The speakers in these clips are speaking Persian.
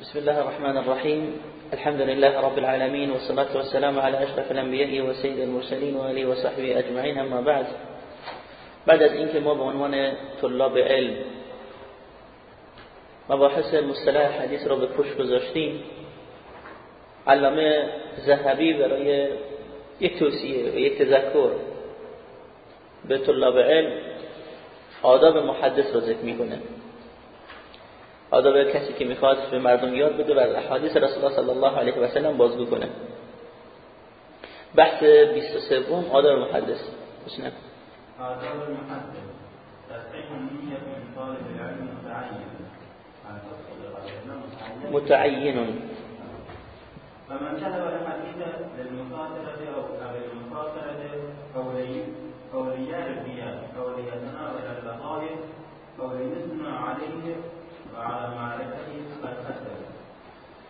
بسم الله الرحمن الرحيم الحمد لله رب العالمين والصلاة والسلام على أشرف الأنبياء وسيد المرسلين وآله وصحبه أجمعين أما بعد بعد از اینکه ما به عنوان طلاب علم مباحث مصطلح حدیث را به پشت گذاشتیم علامه ذهبی برای یک توصیه یک تذکر به طلاب علم آداب محدث را ذکر می‌کنه آداب کسی که می‌خواد به مردم یاد بده و احادیث رسول الله صلی الله علیه و سلم بازگو کنه. بحث 23 آداب محدث. بسم آداب المحدث تصحيح النية من طالب العلم متعين متعين فمن طلب الحديث للمخاطرة أو للمخاطرة قولي قولي الرياء قولي يتناول اللطائف قولي يثنى عليه وعلى معرفته قد كسب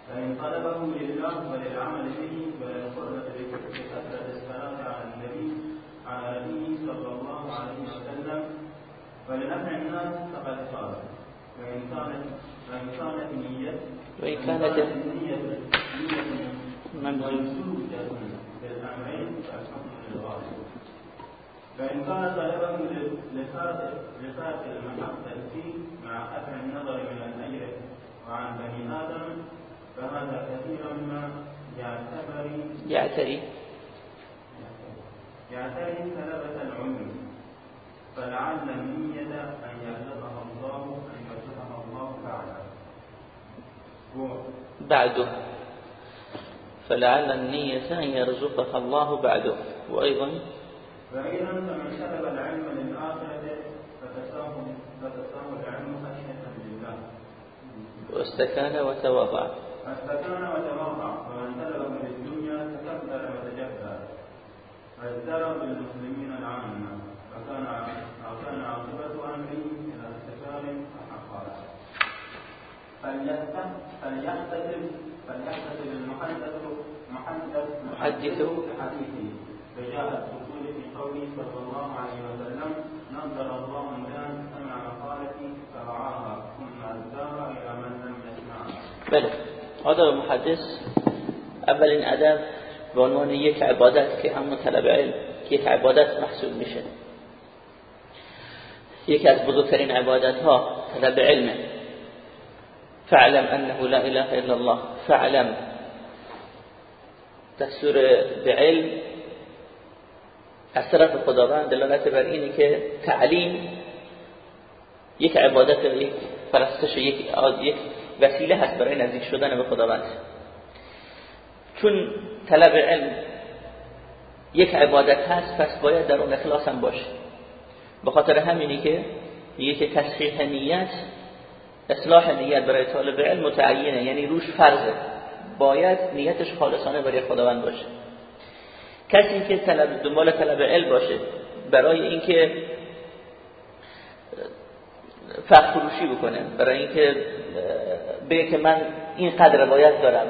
فإن طلبه لله وللعمل به وللقربة بكثرة الصلاة على النبي على نبيه صلى الله عليه وسلم. ولنفع الناس فقد صار وإن كانت وإن كانت نية وإن كانت نية ممزوج ممزوجة بالأمرين فالحكم فإن كان لفرق لفرق المحبة فيه مع قطع النظر من الأجر وعن بني آدم فهذا كثيرا ما يعتبر يعتري. يعتري طلبة العلم فلعل النية أن يرزقها الله أن يرزقها الله تعالى بعده. فلعل النية أن يرزقها الله بعده. وأيضا وأيضا فمن طلب العلم للآخرة فتساه فتساه العلم خشية لله. واستكان وتواضع. فاستكان وتواضع ومن طلبه للدنيا تكبر وتجبر. فازدرى بالمسلمين العامة وكان وكان عاقبة أمره إلى استكبار وحقارة فليحتسب فليحتسب المحدث محدث محدث بحديثه. فجاء الدخول في قوله صلى الله عليه وسلم نظر الله امرا سمع مقالتي فرعاها ثم اداها إلى من لم يسمعها بله. آداب محدث اولین ادب به عنوان یک عبادت که همون طلب علم یک عبادت محسوب میشه. یکی از بزرگترین عبادت ها طلب علمه فاعلم انه لا اله الا الله. فاعلم. دستور به علم از طرف خداوند دلالت بر اینه که تعلیم یک عبادت یک پرستش یک یک وسیله هست برای نزدیک شدن به خداوند. چون طلب علم یک عبادت هست پس باید در اون اخلاص هم باشه. به خاطر همینی که یک تصحیح نیت اصلاح نیت برای طالب علم متعینه یعنی روش فرضه. باید نیتش خالصانه برای خداوند باشه. کسی که طلب دنبال طلب علم باشه برای اینکه فخر فروشی بکنه برای اینکه بگه که من این قدر روایت دارم.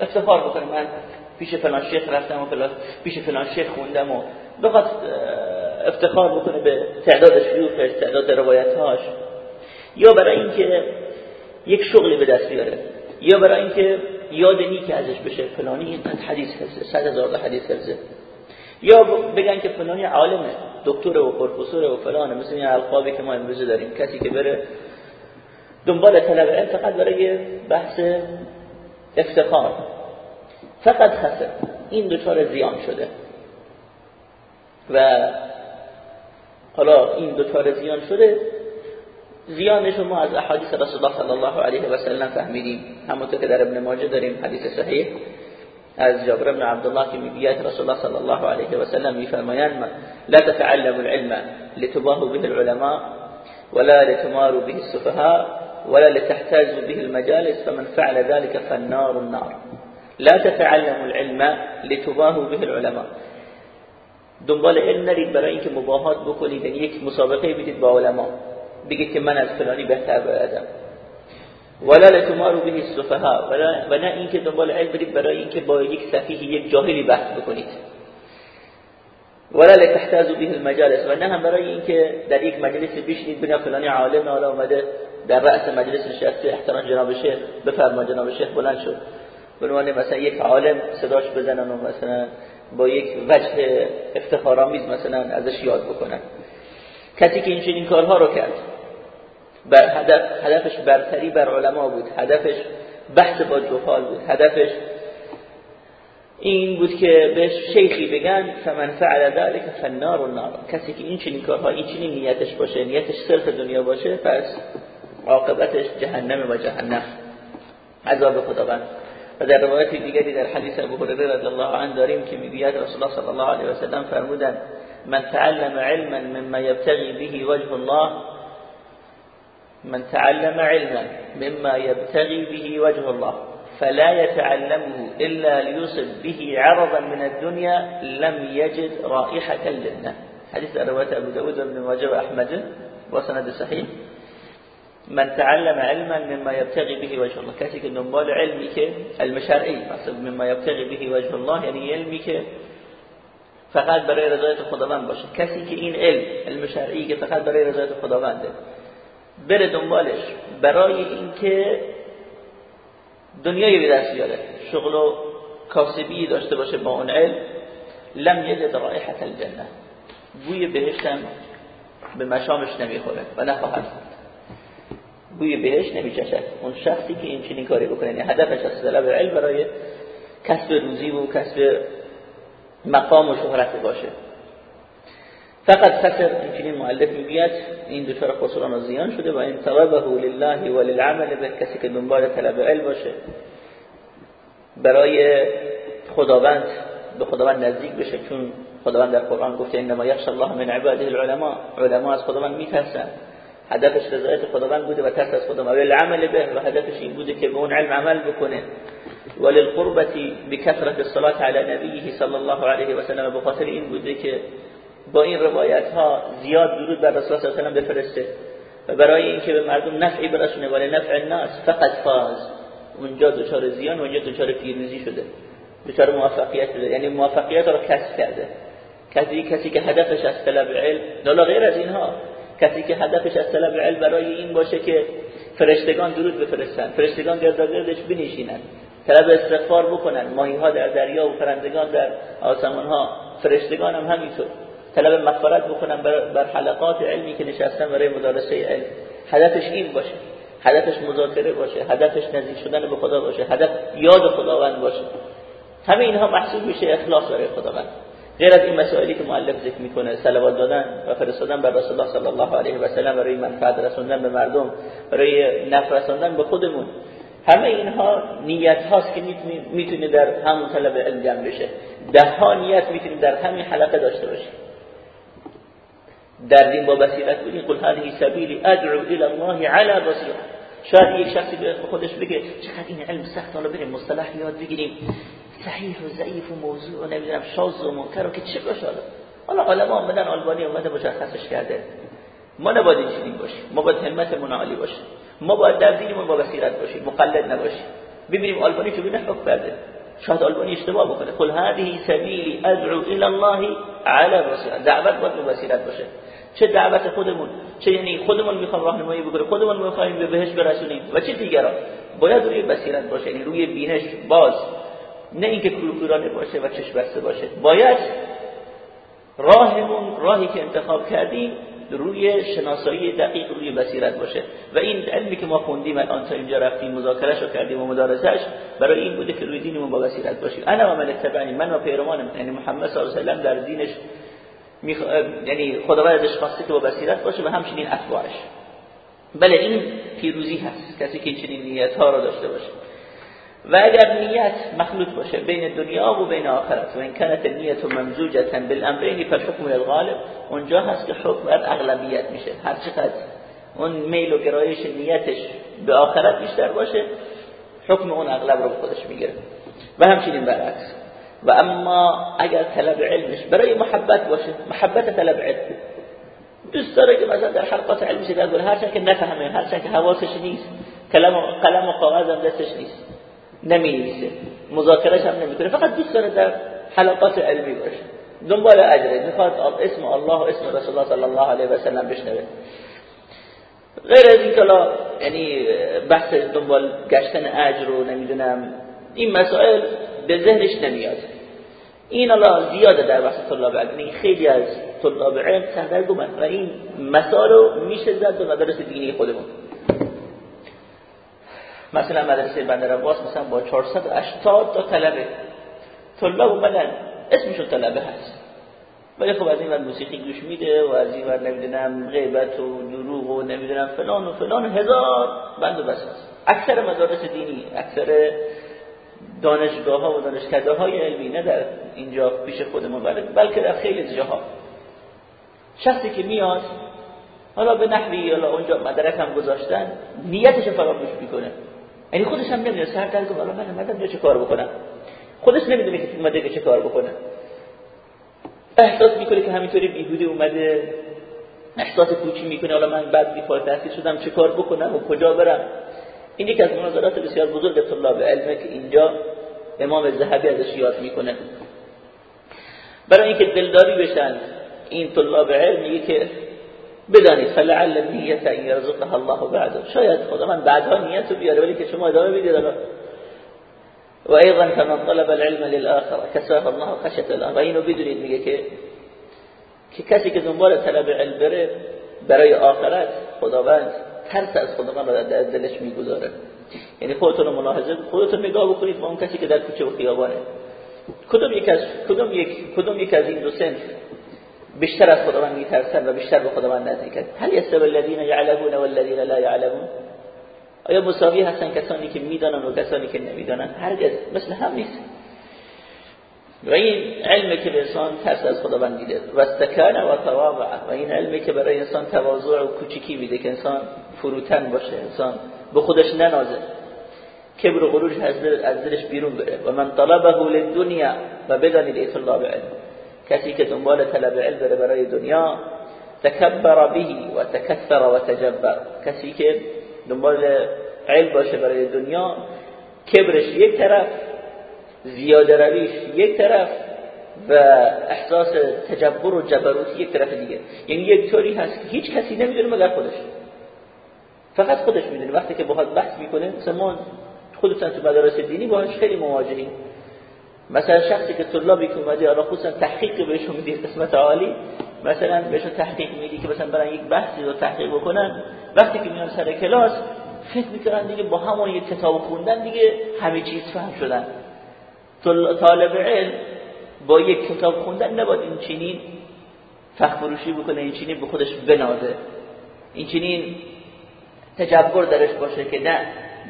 افتخار بکنه من پیش فلان شیخ رفتم و فلان پیش فلان شیخ خوندم و بخواد افتخار بکنه به تعداد شیوخش تعداد روایتهاش. یا برای اینکه یک شغلی به دست بیاره یا برای اینکه یاد نیک ازش بشه فلانی اینقدر حدیث حفظه صد هزار حدیث حفظه. یا بگن که فلانی عالمه دکتر و پروفسور و فلانه مثل این القابی که ما امروزه داریم. کسی که بره دنبال طلب علم فقط برای بحث افتخار. فقط خسر. این دوچار زیان شده. و حالا این دوچار زیان شده زیانش ما از احادیث رسول الله صلی الله علیه و سلم فهمیدیم همونطور که در ابن ماجه داریم حدیث صحیح. از جابر بن عبدالله که میگوید رسول الله صلی الله علیه و سلم میفرمایند لا تتعلم العلم لتباهوا به العلماء ولا لتماروا به السفهاء ولا لتحتاجوا به المجالس فمن فعل ذلك فالنار النار. لا تتعلم العلم لتباهوا به العلماء. دنبال علم نرید برای اینکه مباهات بکنید یک مسابقه بدید با علما. بگید که من از فلانی بهتر بلدم. ولا لتمارو به السفهاء و نه اینکه دنبال علم برید برای اینکه با یک سفیه یک جاهلی بحث بکنید. ولا لتحتاجوا به المجالس و نه هم برای اینکه در یک مجلس بشینید بگن فلانی عالم حالا اومده در رأس مجلس نشسته احترام جناب شیخ بفرما جناب شیخ بلند شد. عنوان مثلا یک عالم صداش بزنن و مثلا با یک وجه افتخارآمیز مثلا ازش یاد بکنن. کسی که این کارها رو کرد. بر هدف هدفش برتری بر علما بود. هدفش بحث با جهال بود. هدفش این بود که بهش شیخی بگن فمن فعل ذلك فالنار النار. کسی که این کارها این نیتش باشه نیتش صرف دنیا باشه پس عاقبتش جهنم و جهنم. عذاب خداوند. و در روایت دیگری در حدیث ابو هریره رضی الله عنه داریم که می‌گوید رسول الله صلی الله علیه و سلم فرمودند من تعلم علما مما يبتغي به وجه الله من تعلم علما مما يبتغي به وجه الله فلا يتعلمه إلا ليصب به عرضا من الدنيا لم يجد رائحة الجنة حديث رواية أبو داود وابن ماجه وأحمد وسند صحيح. من تعلم علما مما يبتغي به وجه الله. کسی که دنبال علمی مما يبتغي به وجه الله یعنی علمی که فقط برای رضایت خداوند باشه. کسی که این علم علم شرعی که فقط برای رضایت خداونده بره دنبالش برای اینکه دنیای به دست بیاره شغل و کاسبی داشته باشه با اون علم لم یجد رائحه الجنه بوی بهشتم به مشامش نمی‌خوره و نخواهد بوی بهش نمیچشه اون شخصی که این چنین کاری بکنه یعنی هدفش از طلب علم برای کسب روزی و کسب مقام و شهرت باشه. فقط خسر اینچنین مؤلف می‌گوید این دچار خسران و زیان شده و این طلبه لله و للعمل به کسی که دنبال طلب علم باشه. برای خداوند به خداوند نزدیک بشه چون خداوند در قرآن گفته انما یخش الله من عباده العلماء. علما از خداوند میترسن هدفش رضایت خداوند بوده و ترس از خداوند. و العمل به و هدفش این بوده که به اون علم عمل بکنه. وللقربة بكثرة الصلاة على نبيه صلى الله عليه وسلم بخاطر این بوده که با این روایت ها زیاد درود بر رسول الله صلی الله علیه و بفرسته. و برای اینکه به مردم نفعی برسونه ولی نفع الناس فقط فاز. اونجا دچار زیان و اونجا دچار پیروزی شده. دچار موفقیت شده. یعنی موفقیت رو کسب کرده. کسی کسی که هدفش از طلب علم لالا غیر از اینها. کسی که هدفش از طلب علم برای این باشه که فرشتگان درود بفرستن. فرشتگان گرداگردش بنشینن. طلب استغفار بکنن. ماهی ها در دریا و پرندگان در آسمان ها فرشتگان هم همینطور. طلب مغفرت بکنن بر حلقات علمی که نشستن برای مدارسه علم. هدفش این باشه. هدفش مذاکره باشه. هدفش نزدیک شدن به خدا باشه. هدف یاد خداوند باشه. همه اینها محسوب میشه اخلاص برای خداوند. غیر از این مسائلی که مؤلف ذکر می‌کنه صلوات دادن و فرستادن بر رسول الله صلی الله علیه و سلم برای منفعت رسوندن به مردم برای نفع رسوندن به خودمون. همه اینها نیت هاست که می‌تونه در همون طلب علم بشه. ده ها نیت می‌تونیم در همین حلقه داشته باشیم در دین با بصیرت بودین قل هذه سبیلی ادعو الى الله على بصیرت شاید یک شخصی به خودش بگه چقدر این علم سخت حالا بریم مصطلح یاد بگیریم. صحیح و ضعیف و موضوع و نمی‌دونم شاذ و منکر و که چه باشه حالا؟ حالا علما آمدن آلبانی اومده مشخصش کرده. ما نباید اینجوری باشیم. ما باید همت عالی باشیم. ما باید در دینمون با بصیرت باشیم مقلد نباشیم. ببینیم آلبانی چه حکم کرده. شاید آلبانی اشتباه بکنه. قل هذه سبیلی ادعو الى الله على بصیرت. دعوت باید بصیرت باشه. چه دعوت خودمون چه یعنی خودمون می‌خوام راهنمایی بکنیم خودمون می‌خوایم به بهش برسونیم و چه دیگران. باید روی بصیرت باشه یعنی روی بینش باز. نه اینکه کورکورانه باشه و چشم بسته باشه. باید راهمون راهی که انتخاب کردیم روی شناسایی دقیق روی بصیرت باشه. و این علمی که ما خوندیم الان تا اینجا رفتیم مذاکرهش رو کردیم و مدارسش برای این بوده که روی دینمون با بصیرت باشیم. انا و من اتبعنی من و پیروانم یعنی محمد صلی الله علیه و در دینش میخ... یعنی خداوند ازش خواسته که با بصیرت باشه و همچنین اتباعش. بله این پیروزی هست. کسی که چنین نیت ها رو داشته باشه. و اگر نیت مخلوط باشه بین دنیا و بین آخرت و این کانت نیت ممزوجتا بالامرین فالحکم للغالب اونجا هست که حکم بر اغلبیت میشه. هر چقدر اون میل و گرایش نیتش به آخرت بیشتر باشه حکم اون اغلب رو به خودش می‌گیره. و همچنین برعکس. و اما اگر طلب علمش برای محبت باشه محبت طلب علم. دوست داره که مثلا در حلقات علمی کنه هرچند که نفهمه هرچند که حواسش نیست قلم و قلم و دستش نیست. نمی‌نویسه. مذاکرهش هم نمی‌کنه. فقط دوست داره در حلقات علمی باشه. دنبال اجره می‌خواد اسم الله و اسم رسول الله صلی الله علیه و سلم بشنوه. غیر از این کلا یعنی بحث دنبال گشتن اجر رو نمی‌دونم این مسائل به ذهنش نمیاد. این الله زیاده در بحث طلاب علم. خیلی از طلاب علم سردرگمن و این مسائل رو میشه زد به مدارس دینی خودمون. مثلا مدرسه بندر عباس مثلا با 480 تا طلبه. طلاب اومدن. اسمشون طلبه هست. ولی خب از این ور موسیقی گوش میده و از این ور نمی‌دونم غیبت و دروغ و نمی‌دونم فلان و فلان. هزار بند و بس هست اکثر مدارس دینی اکثر دانشگاه ها و دانشکده های علمی نه در اینجا پیش خودمون بلکه در خیلی جاها. شخصی که میاد حالا به نحوی حالا اونجا مدرک هم گذاشتن نیتش فراموش می‌کنه. یعنی خودش هم نمی‌دونه سر در حالا من اومدم چه کار بکنم؟ خودش نمی‌دونه که اومده که چه کار بکنه. احساس می‌کنه که همینطوری بیهوده اومده احساس کوچی می‌کنه حالا من بعد بیفار تحصیل شدم چه کار بکنم و کجا برم؟ این یکی از مناظرات بسیار بزرگ طلاب علمه که اینجا امام ذهبی ازش یاد می‌کنه. برای اینکه دلداری بشن این طلاب علم میگه که بدانید فلعل نیت ان یرزقها الله بعد. شاید خدا من بعدها نیت رو بیاره ولی که شما ادامه می‌دید و ایضا كمن طلب العلم للآخرة كساه الله خشية الله و اینو بدونید میگه که که کسی که دنبال طلب علم بره برای آخرت خداوند ترس از خداوند رو در دلش می‌گذاره. یعنی خودتون رو ملاحظه خودتون نگاه بکنید با اون کسی که در کوچه و خیابانه. کدوم یک از کدوم یک کدوم یک از این دو سنف بیشتر از خداوند میترسن و بیشتر به خداوند نزدیکن هل یستوی الذین یعلمون والذین لا یعلمون؟ آیا مساوی هستن کسانی که می‌دانن و کسانی که نمی‌دانن؟ هرگز. مثل هم نیست. و این علمی که به انسان ترس از خداوند دیده و استکان و تواضع و این علمی که برای انسان تواضع و کوچیکی میده که انسان فروتن باشه انسان به خودش ننازه. کبر و غرور از دلش بیرون بره. و من طلبه للدنیا و بدانید ایت الله علم. کسی که دنبال طلب علم بره برای دنیا تکبر به و تکثر و تجبر. کسی که دنبال علم باشه برای دنیا کبرش یک طرف زیاده رویش یک طرف و احساس تجبر و جبروت یک طرف دیگه. یعنی یک طوری هست که هیچ کسی نمی‌دونه مگر خودش. فقط خودش می‌دونه. وقتی که باهات بحث می‌کنه مثلا ما خودتون تو مدارس دینی باهاش خیلی مواجهیم. مثلا شخصی که طلابی که اومده حالا خصوصا تحقیق بهشون میدی قسمت عالی مثلا بهشون تحقیق میدی که مثلا برای یک بحثی رو تحقیق بکنن وقتی که میان سر کلاس فکر می‌کنن دیگه با همون یک کتاب خوندن دیگه همه چیز فهم شدن. طالب علم با یک کتاب خوندن نباید این چنین فخ فروشی بکنه این چنین به خودش بنازه. این چنین تجبر درش باشه که نه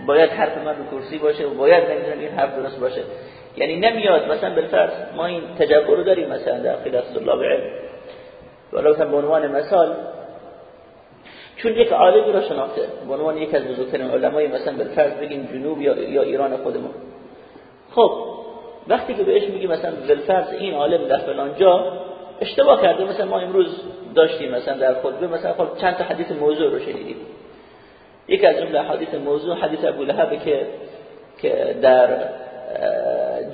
باید حرف من رو کرسی باشه و باید نمی‌دونم این حرف درست باشه. یعنی نمیاد مثلا بالفرض ما این تجبر رو داریم مثلا در خلاف طلاب علم ولی مثلا به عنوان مثال چون یک عالمی را شناخته به عنوان یک از بزرگترین علمای مثلا بالفرض بگیم جنوب یا, یا ایران خودمون خب وقتی که بهش میگی مثلا بالفرض این عالم در فلان جا اشتباه کرده مثلا ما امروز داشتیم مثلا در خطبه مثلا خب چند تا حدیث موضوع رو شنیدیم. یک از جمله حدیث موضوع حدیث ابو لهب که که در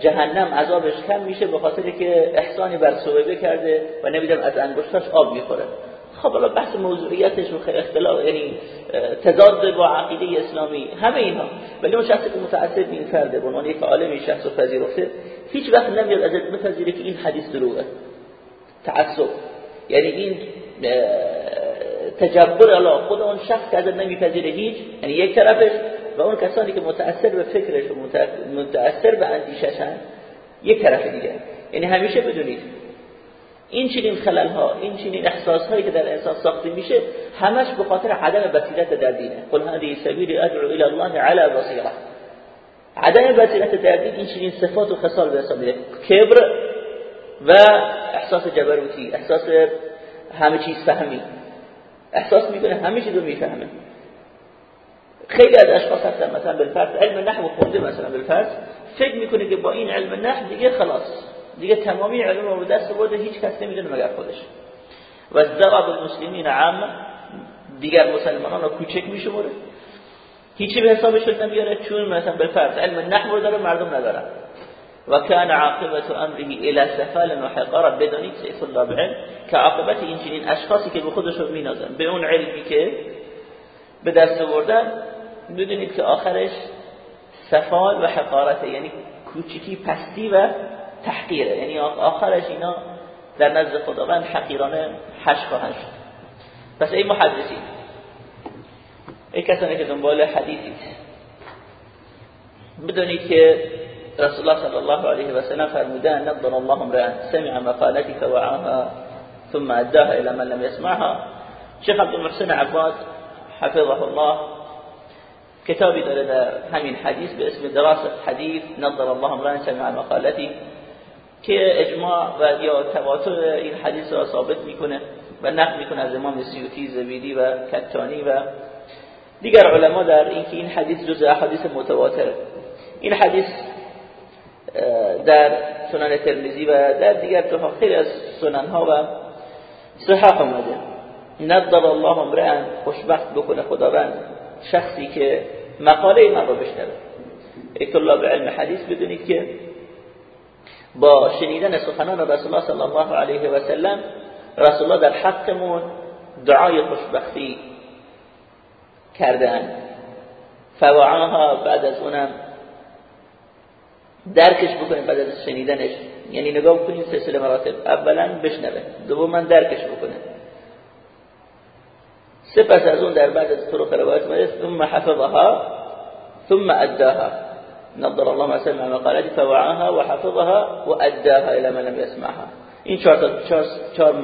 جهنم عذابش کم میشه به خاطر که احسانی بر صوبه کرده و نمی‌دونم از انگشتاش آب می‌خوره. خب حالا بحث موضوعیتش و اختلاف یعنی تضاد با عقیده اسلامی همه اینها ولی اون شخصی که متعصب این فرده به عنوان یک عالم شخص رو پذیرفته هیچ وقت نمیاد ازت بپذیره که این حدیث دروغه. تعصب. یعنی این تجبر الله خود اون شخص که ازت نمیپذیره هیچ یعنی یک طرفش و اون کسانی که متأثر به فکرش و متأثر به اندیششن یک طرف دیگه. یعنی همیشه بدونید این چنین خلل ها این چنین احساس هایی که در انسان ساخته میشه همش به خاطر عدم بصیرت در دینه قل هذه سبیل ادعو الى الله على بصیره. عدم بصیرت در دین این چنین صفات و خصال به حساب کبر و احساس جبروتی احساس همه چیز فهمی. احساس می‌کنه همه چیز رو می‌فهمه. خیلی از اشخاص هستن مثلا بالفرض علم نحو خونده مثلا بالفرض فکر می‌کنه که با این علم نحو دیگه خلاص دیگه تمامی علم رو دست برده هیچ کس نمی‌دونه مگر خودش. و ضرب المسلمین عام دیگر مسلمانان رو کوچک میشموره هیچی به حسابش نمیاره چون مثلا بالفرض علم نحو داره مردم ندارن. و کان عاقبت امره الى سفال و حقار بدانید سیف الله بعلم که عاقبت این اشخاصی که به خودشون مینازن به اون علمی که به دست آوردن بدونید که آخرش سفال و حقارته یعنی کوچکی پستی و تحقیره. یعنی آخرش اینا در نزد خداوند حقیرانه حش خواهند شد. پس ای محدثین ای کسانی که دنبال حدیثید بدونید که رسول الله صلی الله علیه و سلم فرمودن نظر الله امرأ سمع مقالتی فوعاها ثم اداها الى من لم يسمعها. شیخ عبدالمحسن عباد حفظه الله کتابی داره در همین حدیث به اسم دراسه حدیث نظر الله امرأ سمع مقالتی که اجماع و یا تواتر این حدیث را ثابت می‌کنه و نقل می‌کنه از امام سیوطی زبیدی و کتانی و دیگر علما در اینکه این حدیث جز احادیث متواتر این حدیث در سنن ترمیزی و در دیگر جاها خیلی از سنن ها و صحاح آمده. نظر الله امرأ خوشبخت بکنه خداوند شخصی که مقاله من رو ای طلاب علم حدیث بدونید که با شنیدن سخنان رسول الله صلی الله علیه و سلم رسول الله در حقمون دعای خوشبختی کردن. فوعاها بعد از اونم درکش بکنیم بعد از شنیدنش. یعنی نگاه بکنیم سلسله مراتب. اولا بشنوه. دوما درکش بکنه. سپس از اون در بعد از طرق روایت مجلس ثم حفظها ثم اداها. نظر الله ما سمع مقالتي فوعاها وحفظها واداها الى من لم يسمعها. این چهار چهار چهار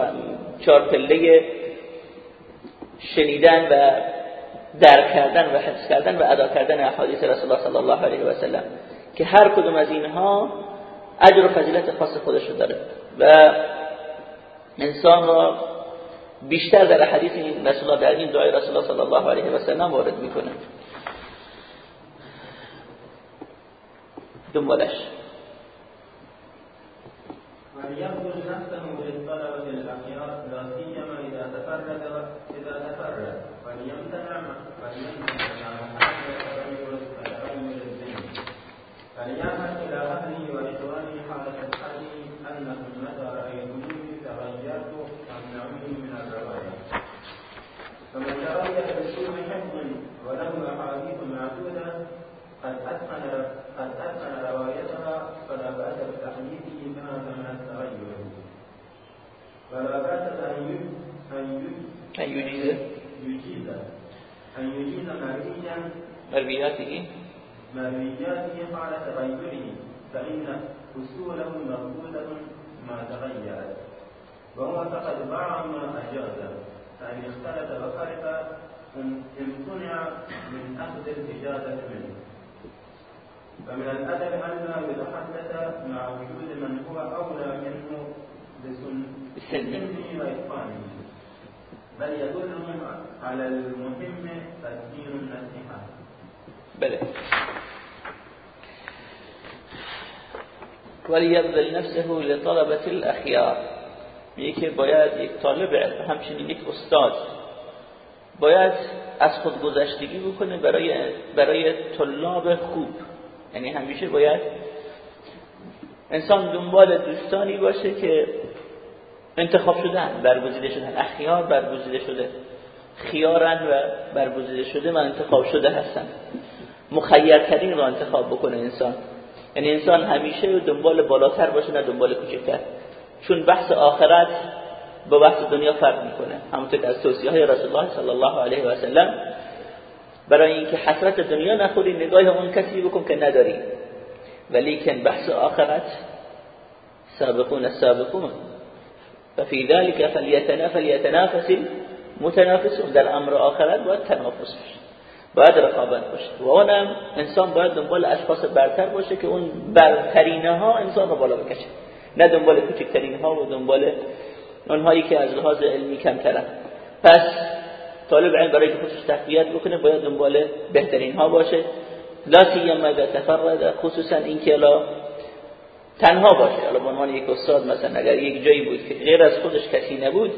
چهار پله شنیدن و درک کردن و حفظ کردن و ادا کردن احادیث رسول الله صلی الله علیه و سلم که هر کدوم از اینها اجر و فضیلت خاص خودش رو داره. و انسان را بیشتر در حدیث این رسول الله در این دعای رسول الله صلی الله علیه و سلم وارد می‌کنه. دنبالش. وليبذل قد أتقن روايتها فلا بأس بتحديثه بها من التغير ولا بأس أن أن يجيز يجيز أن يجيز مريا مروياته مروياته حال تغيره فإن أصوله مردودة ما تغيرت وهو فقد باع ما أجاز فإن اختلف وخالف امتنع من أخذ الإجازة منه فمن الأدب أن لا يتحدث مع وجود من هو أولى منه بسنه وإتقانه. بل يدلهم على المهم تسجيل النصيحة. بله وليبذل نفسه لطلبة الأخيار. میگه باید یک طالب علم همچنین یک استاد باید از خود گذشتگی بکنه برای برای طلاب خوب. یعنی همیشه باید انسان دنبال دوستانی باشه که انتخاب شدن برگزیده شدن. اخیار برگزیده شده. خیارن و برگزیده شده و انتخاب شده هستن. مخیرترین رو انتخاب بکنه انسان. یعنی انسان همیشه دنبال بالاتر باشه نه دنبال کوچکتر. چون بحث آخرت با بحث دنیا فرق می‌کنه. همونطور که از توصیه های رسول الله صلی الله علیه و سلم برای اینکه حسرت دنیا نخوری نگاه اون کسی بکن که نداری. ولیکن بحث آخرت سابقون السابقون و فی ذلك فلیتنافس المتنافسون در امر آخرت باید تنافس بشه باید رقابت باشه. و اونم انسان باید دنبال اشخاص برتر باشه که اون برترینه ها انسان رو بالا بکشه. نه دنبال کوچکترین ها و دنبال اونهایی که از لحاظ علمی کمترن. پس طالب علم برای که خودش تقویت بکنه باید دنبال بهترین ها باشه. لا سیما اذا تفرد خصوصا اینکه لا تنها باشه. حالا به عنوان یک استاد مثلا اگر یک جایی بود که غیر از خودش کسی نبود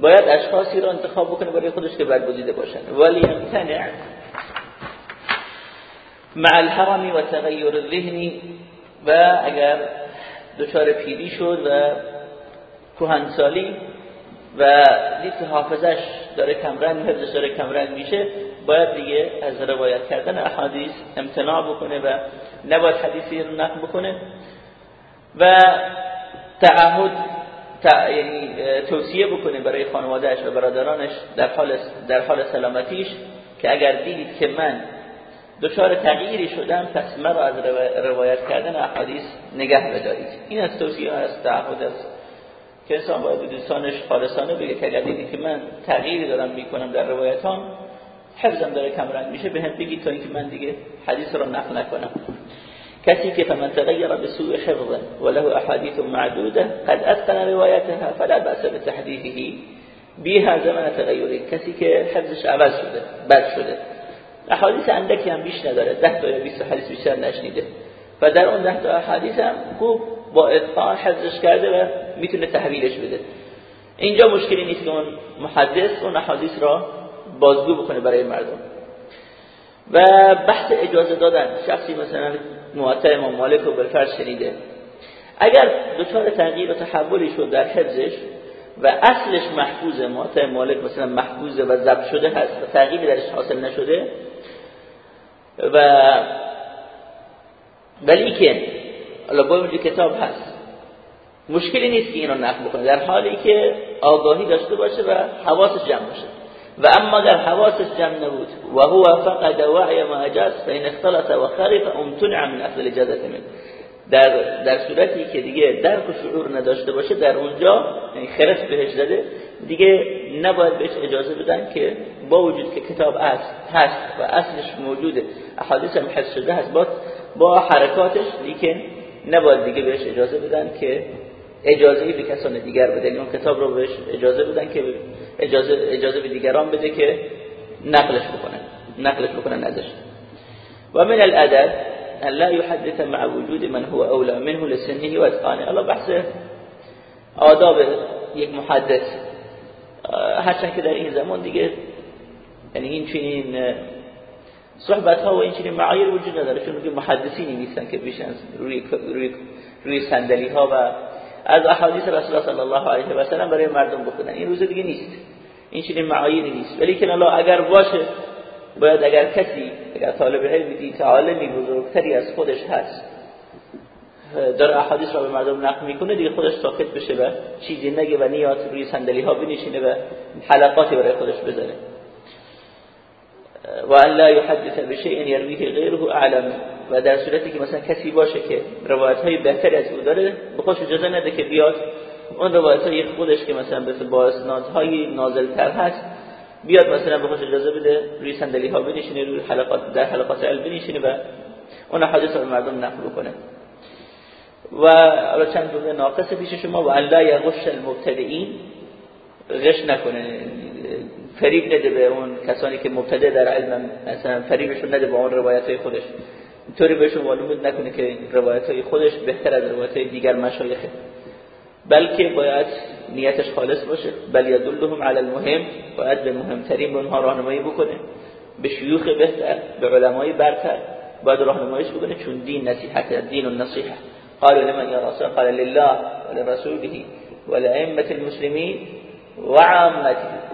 باید اشخاصی را انتخاب بکنه برای خودش که برگزیده باشن. ولی امتنع مع الحرم و تغییر الذهنی و اگر دچار پیری شد و کهنسالی و دید که حافظش داره کمرنگ حفظش داره کمرنگ میشه. باید دیگه از روایت کردن احادیث امتناع بکنه و نباید حدیثی رو نقل بکنه. و تعهد یعنی توصیه بکنه برای خانوادهش و برادرانش در حال در حال سلامتیش که اگر دیدید که من دچار تغییری شدم پس مرا از روایت کردن احادیث نگه بدارید. این از توصیه از تعهد است که انسان باید به دوستانش خالصانه بگه که اگر دیدید که من تغییری دارم می‌کنم در روایتان حفظم داره کمرنگ میشه به هم بگید تا اینکه من دیگه حدیث رو نقل نکنم. کسی که فمن تغیر بسوء حفظ وله احاديث معدوده قد اتقن روايتها فلا باس بتحديثه بها زمن تغیری. کسی که حفظش عوض شده بد شده. احادیث اندکی هم بیش نداره. 10 تا یا 20 حدیث بیشتر نشنیده. و در اون 10 تا احادیث هم خوب با اتقان حفظش کرده و می‌تونه تحویلش بده. اینجا مشکلی نیست که اون محدث اون احادیث را بازگو بکنه برای مردم. و بحث اجازه دادن. شخصی مثلا موطع امام مالک رو بالفرض شنیده. اگر دچار تغییر و تحولی شد در حفظش و اصلش محفوظه موطع مالک مثلا محفوظه و ضبط شده هست و تغییری درش حاصل نشده و ولی که حالا با کتاب هست. مشکلی نیست که اینو نقل بکنه. در حالی که آگاهی داشته باشه و حواسش جمع باشه. و اما در حواسش جمع نبود و هو فقد وعی ما اجاز فإن اختلط و خرف امتنع من اصل اجازت من در در صورتی که دیگه درک و شعور نداشته باشه در اونجا یعنی خرف بهش داده دیگه نباید بهش اجازه بدن که با وجود که کتاب است هست و اصلش موجوده احادیث هم حس شده هست با با حرکاتش لیکن نباید دیگه بهش اجازه بدن که اجازه به کسان دیگر بده. اون کتاب رو بهش اجازه بدن که اجازه اجازه به دیگران بده که نقلش بکنن نقلش بکنن ازش. و من الادب ان لا يحدث مع وجود من هو اولى منه لسنه و اتقانه الله بحث آداب یک محدث هرچند که در این زمان دیگه یعنی این چنین صحبت ها و این چنین معایر وجود نداره چون که محدثینی نیستن که بیشتر روی روی روی صندلی ها و از احادیث رسول الله صلی الله علیه و سلم برای مردم بخونن. این روز دیگه نیست. این چنین معایری نیست. ولی که الله اگر باشه باید اگر کسی اگر طالب علمی دید عالمی بزرگتری از خودش هست در احادیث را به مردم نقل می‌کنه دیگه خودش ساکت بشه و چیزی نگه و نیات روی صندلی ها بنشینه و حلقاتی برای خودش بزنه و ان لا يحدث بشيء يرويه غيره اعلم و در صورتی که مثلا کسی باشه که روایت های بهتری از او داره به اجازه نده که بیاد. اون روایت های خودش که مثلا به با اسنادهای نازلتر هست بیاد مثلا به اجازه بده روی صندلی ها بنشینه روی حلقات در حلقات علم بنشینه و اون حدیث رو مردم نقل کنه و حالا چند جمله ناقص پیش شما و الله یغش المبتدئین غش نکنه. فریب نده به اون کسانی که مبتدع در علم مثلا فریبشون نده با اون روایت های خودش. اینطوری بهشون معلومات نکنه که روایت های خودش بهتر از روایت های دیگر مشایخه بلکه باید نیتش خالص باشه. بل یدلهم علی المهم. باید به مهمترین به اونها راهنمایی بکنه. به شیوخ بهتر به علمای برتر باید راهنماییش بکنه. چون دین نصیحت دین النصیحه قالوا لمن یا رسول قال لله ولرسوله ولائمه المسلمین و عامته.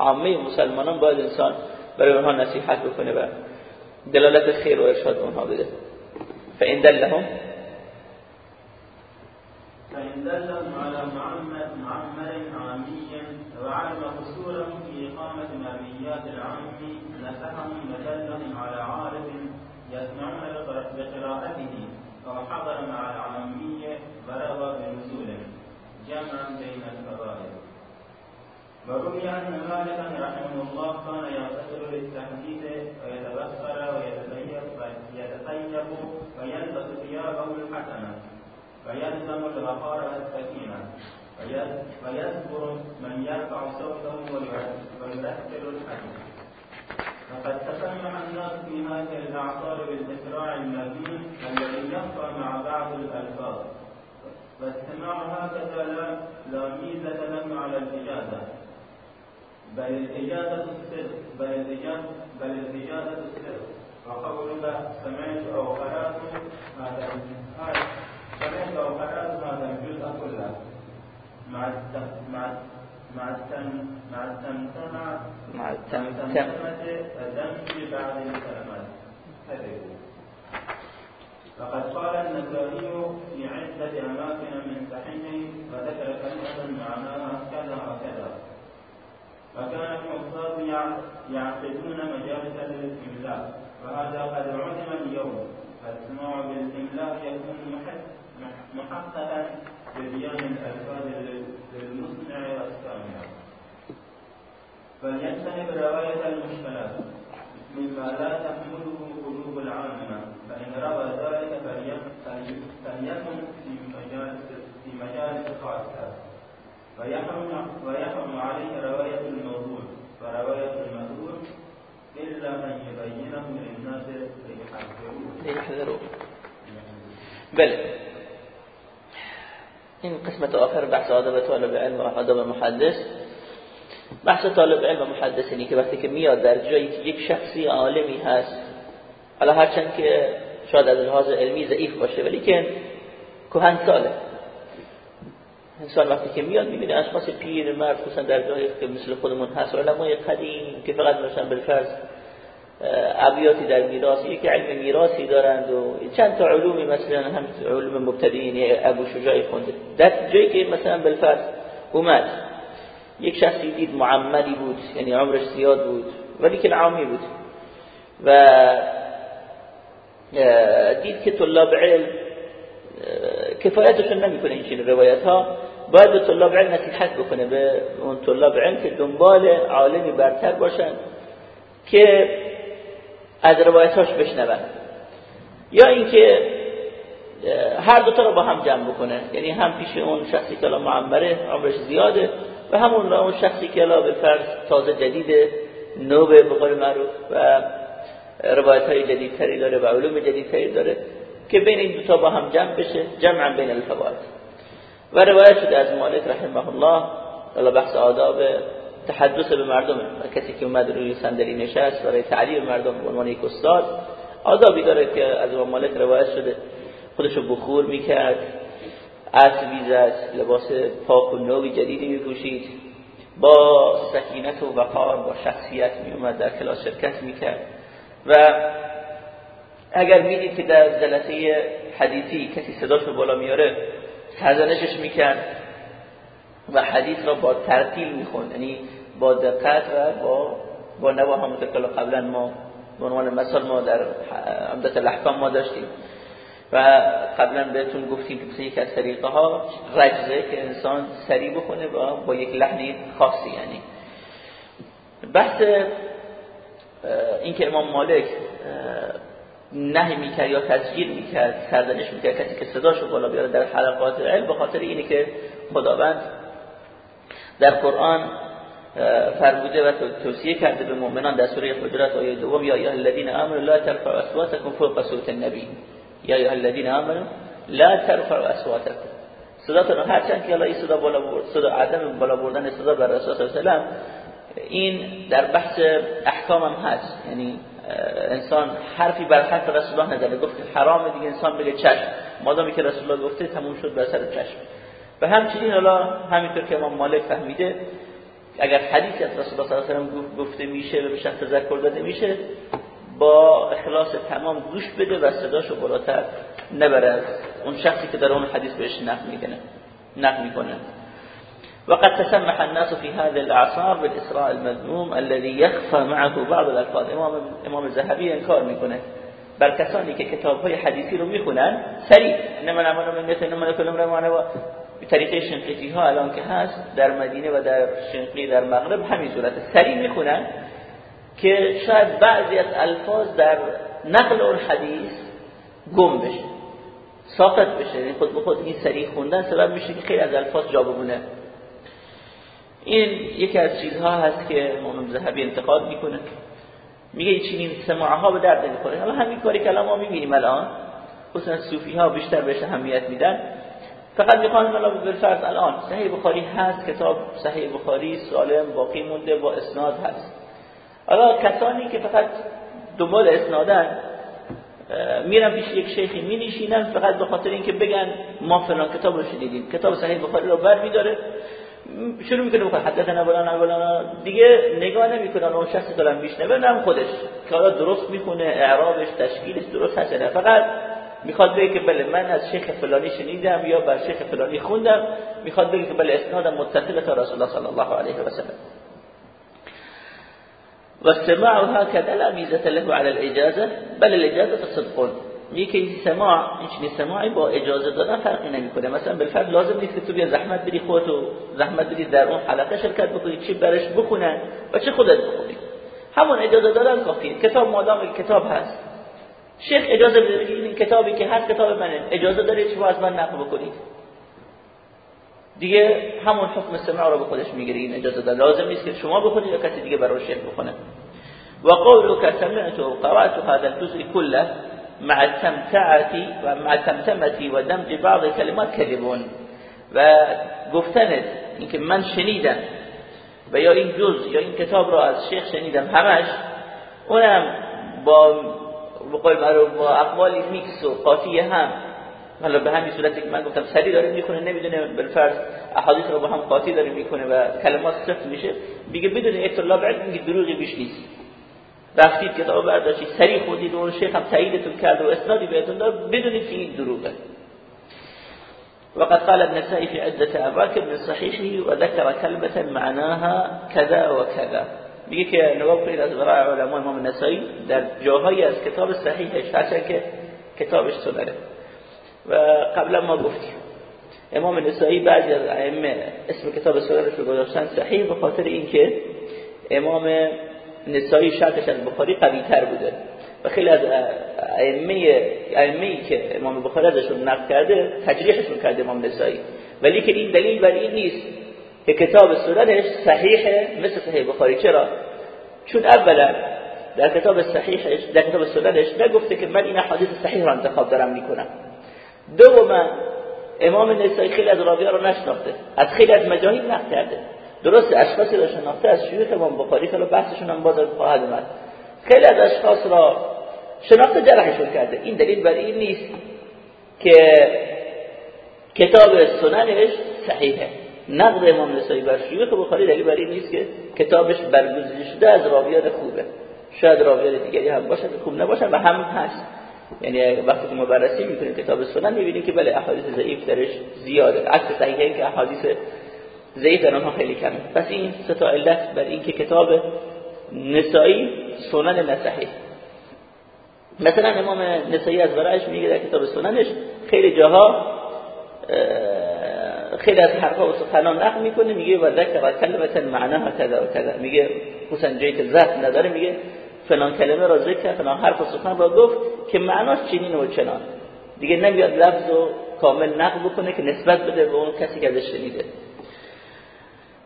عامه مسلمانان باید انسان برای اونها نصیحت بکنه و دلالت خیر و ارشاد اونها بده. فإن دلهم؟ فإن دلهم على معمر عامي وعلم قصورا في إقامة مرويات العام نسحهم ودلهم على عارف يسمعون بقراءته أو حضر مع العامي وروى بنزوله. جمعا بين الفضائل. وروي أن مالكا رحمه الله كان يغتسل للتحديث ويتبخر ويتطيب يتطيب ويلبس ثيابه الحسنة ويلزم الوقار والسكينة ويذكر من يرفع صوته ويرتل الحديث وقد تسمح الناس في هذه الأعصار بالإسراع المبين الذي يخفى مع بعض الألفاظ واستماع هكذا لا ميزة له على الإجازة بل الإجازة السر بل الاجازه بل الاجازه السر. وقول سمعت أو قرأت هذا الجزء. سمعت أو قرأت هذا الجزء كله. مع التم مع مع التم مع التمتمة مع التمتمة الدم بعض الكلمات. كذبوا فقد قال النسائي في عدة أماكن من صحيحه وذكر كلمة معناها كذا وكذا. وكان الحفاظ يعقدون مجالس للإملاء وهذا قد علم اليوم. فالسماع بالإملاء يكون محققا ببيان الألفاظ للمسمع والسامع فليجتنب رواية المشكلات. مما لا تحمله قلوب العامة. فإن روى ذلك فليكن في مجالس في مجالس خاصة ويحرم ويحرم عليه رواية الموضوع ورواية المأثور إلا أن يبينه للناس ليحذروه. بله این قسمت آخر بحث آداب طالب علم و آداب محدث. بحث طالب علم و محدث اینی که وقتی که میاد در جایی که یک شخصی عالمی هست حالا هرچند که شاید از لحاظ علمی ضعیف باشه ولی که کهن ساله انسان وقتی که میاد می‌بینه اشخاص پیر مرد در جایی که مثل خودمون هست علمای قدیم که فقط مثلا بالفرض ابیاتی در میراث یک علم میراثی دارند و چند تا علومی مثلا هم علوم مبتدیین ابو شجاعی خونده. در جایی که مثلا بالفرض اومد یک شخصی دید معمدی بود یعنی عمرش زیاد بود ولی که عامی بود و دید که طلاب علم کفایتشون نمی‌کنه این چنین روایت ها باید به طلاب علم نصیحت بکنه به اون طلاب علم که دنبال عالمی برتر باشن که از روایتاش بشنون. یا اینکه هر دوتا رو با هم جمع بکنه. یعنی هم پیش اون شخصی که الان معمره عمرش زیاده و همون اون شخصی که الان به فرض تازه جدیده نوبه به قول معروف و روایت های جدیدتری داره و علوم جدیدتری داره. که بین این دوتا با هم جمع بشه جمع بین الفوائد. و روایت شده از مالک رحمه الله الله بحث آداب تحدث به مردم و کسی که اومد روی صندلی نشست برای تعلیم مردم به عنوان یک استاد آدابی داره که از امام مالک روایت شده. خودشو بخور می‌کرد عطر می‌زد لباس پاک و نوی جدیدی میپوشید با سکینت و وقار با شخصیت میومد در کلاس شرکت می‌کرد. و اگر می‌دید که در جلسه حدیثی کسی صداش رو بالا میاره سرزنشش می‌کرد و حدیث را با ترتیل می‌خوند یعنی با دقت و با با نوا همونطور که قبلا ما به عنوان مثال ما در عمدت الاحکام ما داشتیم و قبلا بهتون گفتیم که مثل از طریقه ها رجزه که انسان سریع بخونه و با یک لحنی خاصی یعنی بحث اینکه امام مالک نهی می‌کرد یا تسجیل می‌کرد سردنش می‌کرد کسی که صداشو بالا بیاره در حلقات علم به خاطر اینه که خداوند در قرآن فرموده و توصیه کرده به مؤمنان در سوره حجرات آیه دوم یا ایها الذین آمنوا لا ترفعوا اصواتکم فوق صوت النبی. یا ایها الذین آمنوا لا ترفعوا اصواتکم. صداتون هرچند که الله این صدا بالا برد صدا عدم بالا بردن صدا بر رسول الله این در بحث احکام هم هست. یعنی انسان حرفی بر حرف رسول الله نزده. گفت حرام دیگه انسان بگه چشم. مادامی که رسول الله گفته تموم شد بر سر چشم. و همچنین حالا همینطور که امام مالک فهمیده اگر حدیثی از رسول الله صلی الله علیه و گفته میشه و به شخص تذکر داده میشه با اخلاص تمام گوش بده و صداشو بالاتر نبره. اون شخصی که در اون حدیث بهش نقل می‌کنه نقل می‌کنه. وقد تسمح الناس في هذه الاعصار بالاسراء المذموم الذي يخفى معه بعض الالفاظ امام امام الذهبی انکار می‌کنه. بر کسانی که کتاب های حدیثی رو می‌خونن سریع. انما نعمل من مثل انما نکل و به طریق شنقیطی ها الان که هست در مدینه و در شنقی در مغرب همین صورت. سریع می‌خونن که شاید بعضی از الفاظ در نقل اون حدیث گم بشه ساقط بشه. یعنی خود به خود این سریع خوندن سبب میشه که خیلی از الفاظ جا بمونه. این یکی از چیزها هست که امام ذهبی انتقاد می‌کنه. میگه چنین سماعها به درد نمی‌خوره. حالا همین کاری که ما می‌بینیم الان خصوصا صوفی ها بیشتر بهش اهمیت میدن. فقط می‌خوان حالا بالفرض الان صحیح بخاری هست کتاب صحیح بخاری سالم باقی مونده با اسناد هست. حالا کسانی که فقط دنبال اسنادن میرن پیش یک شیخی می نشینن فقط به خاطر اینکه بگن ما فلان کتاب رو شنیدیم. کتاب صحیح بخاری رو بر میداره. شروع می‌کنه بخواد حدثنا فلان فلان. دیگه نگاه نمی‌کنه اون شخصی دارن میشنوه نه خودش. که حالا درست می‌خونه اعرابش تشکیلش درست هست نه. فقط می‌خواد بگه که بله من از شیخ فلانی شنیدم یا بر شیخ فلانی خوندم. می‌خواد بگه که بله اسنادم متصل تا رسول الله صلی الله علیه و سلم. والسماع هكذا لا ميزة له على الإجازة. بل الإجازة صدق. میگه این سماع این سماعی با اجازه دادن فرقی نمی‌کنه. مثلا بالفرد لازم نیست که تو بیا زحمت بری خودتو زحمت بری در اون حلقه شرکت بکنی چی برش بخونه و چه خودت بخونی. همون اجازه دادن کافیه. کتاب مادام کتاب هست. شیخ اجازه بده این کتابی که هست کتاب منه. اجازه دارید شما از من نقل بکنید دیگه همون حکم سماع رو به خودش می‌گیره. این اجازه دادن. لازم نیست که شما بخونید یا کسی دیگه برای شیخ بخونه. وقولك سمعت وقرأت هذا الجزء كله. مع التمتعة و التمتمة و دمج بعض کلمات کذبون و گفتنت اینکه من شنیدم و یا این جز یا این کتاب را از شیخ شنیدم همش اونم با بقول با اقوالی میکس و قاطی هم حالا به همین صورتی که من گفتم سری داره می‌کنه نمی‌دونه بالفرض احادیث رو با هم قاطی داره می‌کنه و کلمات سفت میشه میگه بدون اطلاع بعد میگه دروغی بیش نیست. رفتید کتاب برداشتید سریع خودید و اون شیخ هم تاییدتون کرد و اسنادی بهتون داد. بدونید که این دروغه. وقد قال النسائي في عدة أماكن من صحيحه وذكر كلمة معناها كذا وكذا میگه که نگاه کنید از برای علماء امام نسائی در جاهایی از کتاب صحیحش هرچند که کتابش سننه و قبلا ما گفتیم. امام نسائی بعضی از ائمه اسم کتاب سننش رو گذاشتن صحیح به خاطر اینکه امام نسایی شرطش از بخاری قوی تر بوده. و خیلی از ائمه ائمه‌ای که امام بخاری ازشون نقل کرده تجریحشون کرده امام نسایی ولی که این دلیل بر این نیست که کتاب سننش صحیحه مثل صحیح بخاری. چرا؟ چون اولا در کتاب صحیحش در کتاب سننش نگفته که من این حدیث صحیح را انتخاب دارم می‌کنم. دوما امام نسایی خیلی از راویان رو نشناخته. از خیلی از مجاهید نقل کرده. درست اشخاصی را شناخته از شیوخ امام بخاری. که بحثشون هم باز خواهد اومد. خیلی از اشخاص را شناخته جرحشون کرده. این دلیل بر این نیست که کتاب سننش صحیحه. نقد امام نسایی بر شیوخ بخاری دلیل بر این نیست که کتابش برگزیده شده از راویان خوبه. شاید راویان دیگری هم باشن خوب نباشن و هم هست. یعنی وقتی که ما بررسی می‌کنیم کتاب سنن می‌بینیم که بله احادیث ضعیف درش زیاده. عکس صحیحه که احادیث ضعیف در آنها خیلی کمه. پس این سه تا علت بر این که کتاب نسایی سنن نصحی مثلا امام نسایی از ورایش میگه در کتاب سننش خیلی جاها خیلی از حرفا و سخنان نقل می‌کنه میگه و ذکر کلمه معناها کذا و کذا میگه خصوصا جایی که ضبط نداره میگه فلان کلمه را ذکر فلان حرف و سخن را گفت که معناش چنین و چنان. دیگه نمیاد لفظ و کامل نقل بکنه که نسبت بده به اون کسی که ازش شنیده.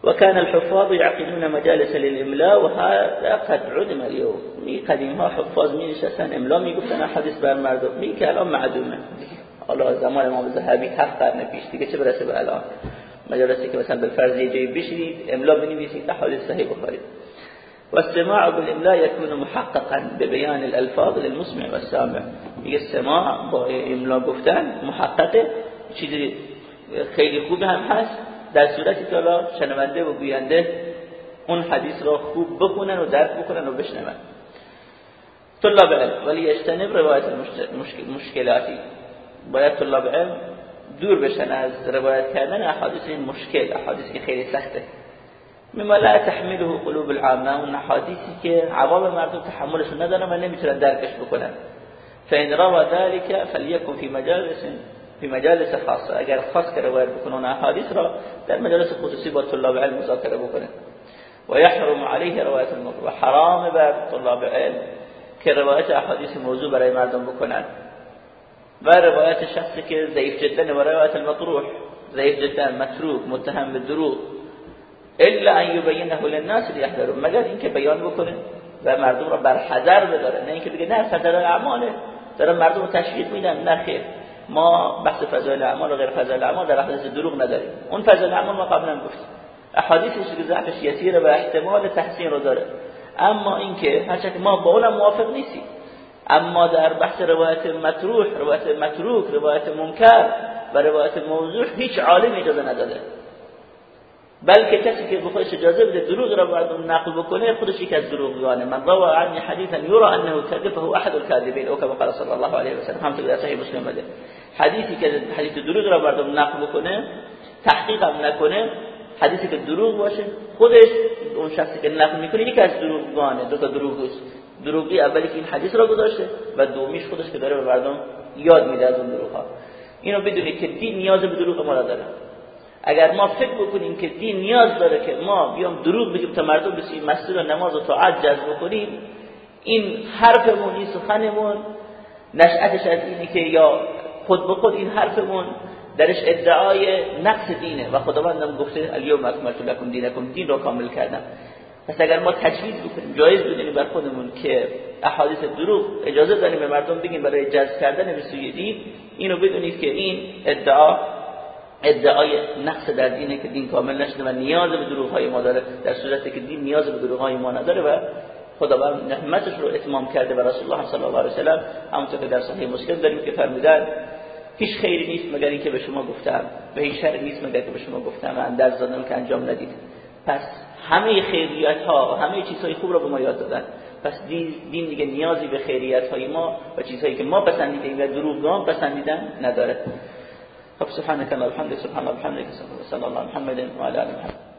وكان الحفاظ يعقدون مجالس للإملاء وهذا قد عدم اليوم. می قدیم ها حفاظ می نشستن املا می گفتن حدیث بر مردم. می که الان معدومه. حالا زمان امام ذهبی هفت قرن پیش دیگه چه برسه به الان؟ مجالسی که مثلا بالفرض یه جایی بشینید املا بنویسید حدیث صحیح بخاری والسماع بالاملاء يكون محققا ببيان الالفاظ للمسمع والسامع. میگه سماع با املا گفتن محققه. چیزی خیلی خوب هم هست. در صورتی که حالا شنونده و گوینده اون حدیث را خوب بخونن و درک بکنن و بشنون. طلاب علم ولی اجتنب روایت مشکلاتی. باید طلاب علم دور بشن از روایت کردن احادیث مشکل احادیثی که خیلی سخته. مما لا تحمله قلوب العامه اون احادیثی که عوام مردم تحملش ندارن و نمی‌تونن درکش بکنن. فان روى ذلك فليكن في مجالس فی مجالس خاصه. اگر خاص که روایت بکنه اون احادیث را در مجالس خصوصی با طلاب علم مذاکره بکنه. و یحرم علیه روایت الموضوع حرام بر طلاب علم که روایت احادیث موضوع برای مردم بکنن. و روایت شخصی که ضعیف جدا و روایت المطروح. ضعیف جدا متروک متهم به دروغ. الا ان یبینه للناس لیحذروا. مگر اینکه بیان بکنه و مردم را بر حذر بداره. نه اینکه بگه نه فضل اعماله. داره مردم رو تشویق میدن. نه خیر. ما بحث فضایل اعمال و غیر فضایل اعمال در احادیث دروغ نداریم. اون فضایل اعمال ما قبلا گفتیم. احادیثی که ضعفش یسیره و احتمال تحسین رو داره. اما اینکه هرچند ما با اونم موافق نیستیم. اما در بحث روایت مطروح روایت متروک روایت منکر و روایت موضوع هیچ عالم اجازه نداده. بلکه کسی که به خودش اجازه بده دروغ را مردم نقل بکنه خودش یک از دروغگانه. من روى عنی حدیثا یرا انه کذب فهو احد الكاذبین او كما قال صلی الله علیه و سلم. هم در صحیح مسلم بده حدیثی که حدیث دروغ را مردم نقل بکنه تحقیق هم نکنه حدیثی که دروغ باشه خودش اون شخصی که نقل می‌کنه یک از دروغگانه دو تا دروغگوست دروغی اولی که این حدیث را گذاشته و دومیش خودش که داره به مردم یاد میده از اون دروغ ها اینو بدونید که دین نیاز به دروغ ما داره. اگر ما فکر بکنیم که دین نیاز داره که ما بیام دروغ بگیم تا مردم بسیم مسجد و نماز و طاعت جذب کنیم این حرفمون این سخنمون نشأتش از اینه که یا خود به خود این حرفمون درش ادعای نقص دینه. و خداوندم گفته الیوم اکملت لکم دینکم دین رو کامل کردم. پس اگر ما تجویز بکنیم جایز بدونیم بر خودمون که احادیث دروغ اجازه داریم به مردم بگیم برای جذب کردن به سوی دین اینو بدونید که این ادعا ادعای نقص در دینه که دین کامل نشده و نیاز به دروغ های ما داره. در صورتی که دین نیاز به دروغ های ما نداره و خداوند نعمتش رو اتمام کرده به رسول الله صلی الله علیه و سلم همونطور که در صحیح مسلم داریم که فرمودن هیچ خیری نیست مگر اینکه به شما گفتم و هیچ شر نیست مگر که به شما گفتم و اندرز دادم که انجام ندید. پس همه خیریت ها و همه چیزهای خوب رو به ما یاد دادن. پس دین دیگه نیازی به خیریت های ما و چیزهایی که ما پسندیدیم و دروغ پسندیدن نداره. خب سبحانك اللهم وبحمدك سبحان الله وبحمدك صلى الله محمد وعلى ال محمد